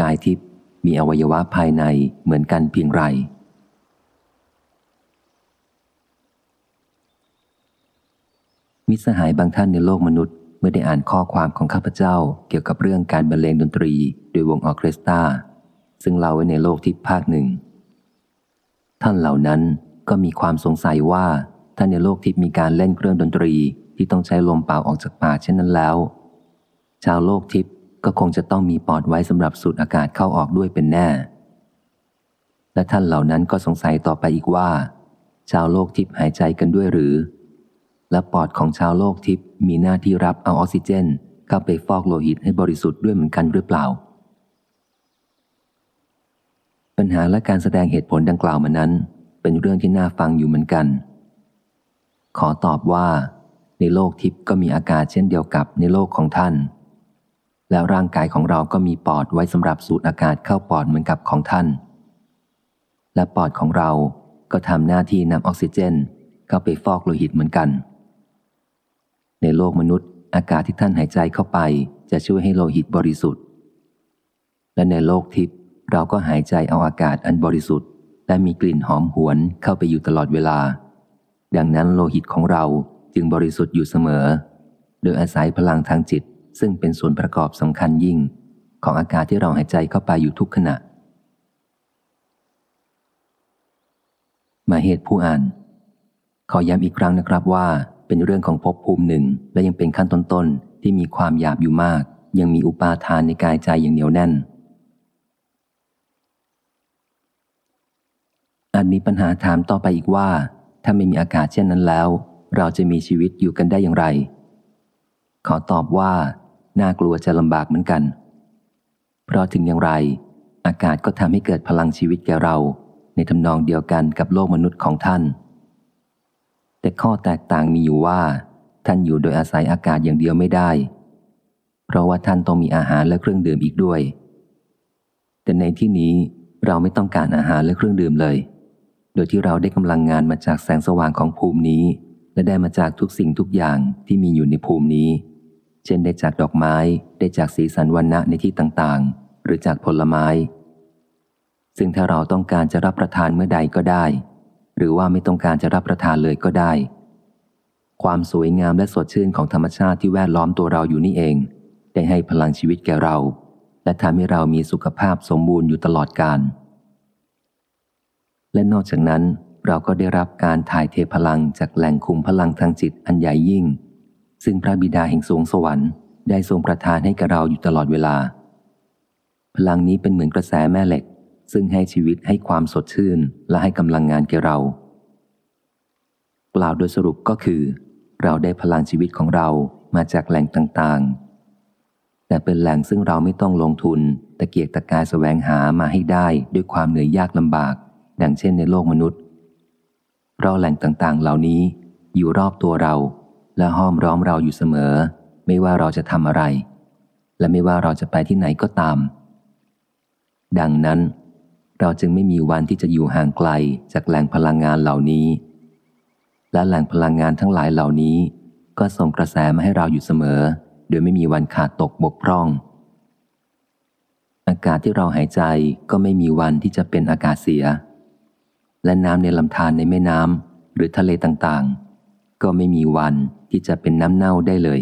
กายทิพย์มีอวัยวะภายในเหมือนกันเพียงไร มิสหายบางท่านในโลกมนุษย์ เมื่อได้อ่านข้อความของข้าพเจ้า เกี่ยวกับเรื่องการบรรเลงดนตรี โดยวงออเคสตราซึ่งเล่าไว้ในโลกทิพย์ภาคหนึ่ง ท่านเหล่านั้นก็มีความสงสัยว่าถ้าในโลกทิพย์มีการเล่นเครื่องดนตรีที่ต้องใช้ลมเป่าออกจากปากเช่นนั้นแล้ว ชาวโลกทิพย์ ก็คงจะต้องมีปอดไว้สำหรับสูดอากาศเข้าออกด้วยเป็นแน่ และท่านเหล่านั้นก็สงสัยต่อไปอีกว่า ชาวโลกทิพย์หายใจกันด้วยหรือ และปอดของชาวโลกทิพย์มีหน้าที่รับเอาออกซิเจน เข้าไปฟอกโลหิตให้บริสุทธิ์ด้วยเหมือนกันหรือเปล่า ปัญหาและการแสดงเหตุผลดังกล่าวมานั้น เป็นเรื่องที่น่าฟังอยู่เหมือนกัน ขอตอบว่า ในโลกทิพย์ก็มีอากาศเช่นเดียวกับในโลกของท่าน แล้วร่างกายของเราก็มีปอดไว้สำหรับสูดอากาศเข้าปอดเหมือนกับของท่าน และปอดของเราก็ทำหน้าที่นำออกซิเจน เข้าไปฟอกโลหิตเหมือนกัน ในโลกมนุษย์ อากาศที่ท่านหายใจเข้าไป จะช่วยให้โลหิตบริสุทธิ์ และในโลกทิพย์เราก็หายใจเอาอากาศอันบริสุทธิ์ และมีกลิ่นหอมหวนเข้าไปอยู่ตลอดเวลา ดังนั้นโลหิตของเราจึงบริสุทธิ์อยู่เสมอ โดยอาศัยพลังทางจิต ซึ่งเป็นส่วนประกอบสำคัญยิ่ง ของอากาศที่เราหายใจเข้าไปอยู่ทุกขณะ มาเหตุผู้อ่าน ขอย้ำอีกครั้งนะครับว่า เป็นเรื่องของภพภูมิหนึ่ง และยังเป็นขั้นต้นๆ ที่มีความหยาบอยู่มาก ยังมีอุปาทานในกายใจอย่างเหนียวแน่นอาจมีปัญหาถามต่อไปอีกว่า ถ้าไม่มีอากาศเช่นนั้นแล้ว เราจะมีชีวิตอยู่กันได้อย่างไร ขอตอบว่า น่ากลัวจะลำบากเหมือนกัน เพราะถึงอย่างไร อากาศก็ทำให้เกิดพลังชีวิตแก่เรา ในทำนองเดียวกันกับโลกมนุษย์ของท่าน แต่ข้อแตกต่างมีอยู่ว่า ท่านอยู่โดยอาศัยอากาศอย่างเดียวไม่ได้ เพราะว่าท่านต้องมีอาหารและเครื่องดื่มอีกด้วย แต่ในที่นี้เราไม่ต้องการอาหารและเครื่องดื่มเลย โดยที่เราได้กำลังงานมาจากแสงสว่างของภูมินี้ และได้มาจากทุกสิ่งทุกอย่างที่มีอยู่ในภูมินี้ เช่นได้จากดอกไม้ได้จากสีสันวันณะในที่ต่างๆ หรือจากผลไม้ ซึ่งถ้าเราต้องการจะรับประทานเมื่อใดก็ได้ หรือว่าไม่ต้องการจะรับประทานเลยก็ได้ ความสวยงามและสดชื่นของธรรมชาติที่แวดล้อมตัวเราอยู่นี่เอง ได้ให้พลังชีวิตแก่เรา และทำให้เรามีสุขภาพสมบูรณ์อยู่ตลอดกาลและนอกจากนั้นเราก็ได้รับการถ่ายเทพลังจากแหล่งคุมพลังทางจิตอันใหญ่ยิ่ง ซึ่งพระบิดาแห่งสวงสวรรค์ได้ทรงประทานให้กับเราอยู่ตลอดเวลา พลังนี้เป็นเหมือนกระแสแม่เหล็ก ซึ่งให้ชีวิตให้ความสดชื่นและให้กำลังงานแก่เรา กล่าวโดยสรุปก็คือ เราได้พลังชีวิตของเรามาจากแหล่งต่างๆ แต่เป็นแหล่งซึ่งเราไม่ต้องลงทุนตะเกียกตะกายแสวงหามาให้ได้ด้วยความเหนื่อยยากลำบาก ดังเช่นในโลกมนุษย์เราแหล่งต่างๆ เหล่านี้อยู่รอบตัวเรา และห้อมร้อมเราอยู่เสมอ ไม่ว่าเราจะทำอะไร และไม่ว่าเราจะไปที่ไหนก็ตาม ดังนั้น เราจึงไม่มีวันที่จะอยู่ห่างไกลจากแหล่งพลังงานเหล่านี้ และแหล่งพลังงานทั้งหลายเหล่านี้ ก็ส่งกระแสมาให้เราอยู่เสมอ โดยไม่มีวันขาดตกบกพร่อง อากาศที่เราหายใจก็ไม่มีวันที่จะเป็นอากาศเสีย และน้ำในลำธารในแม่น้ำหรือทะเลต่างๆ ก็ไม่มีวันที่จะเป็นน้ำเน่าได้เลย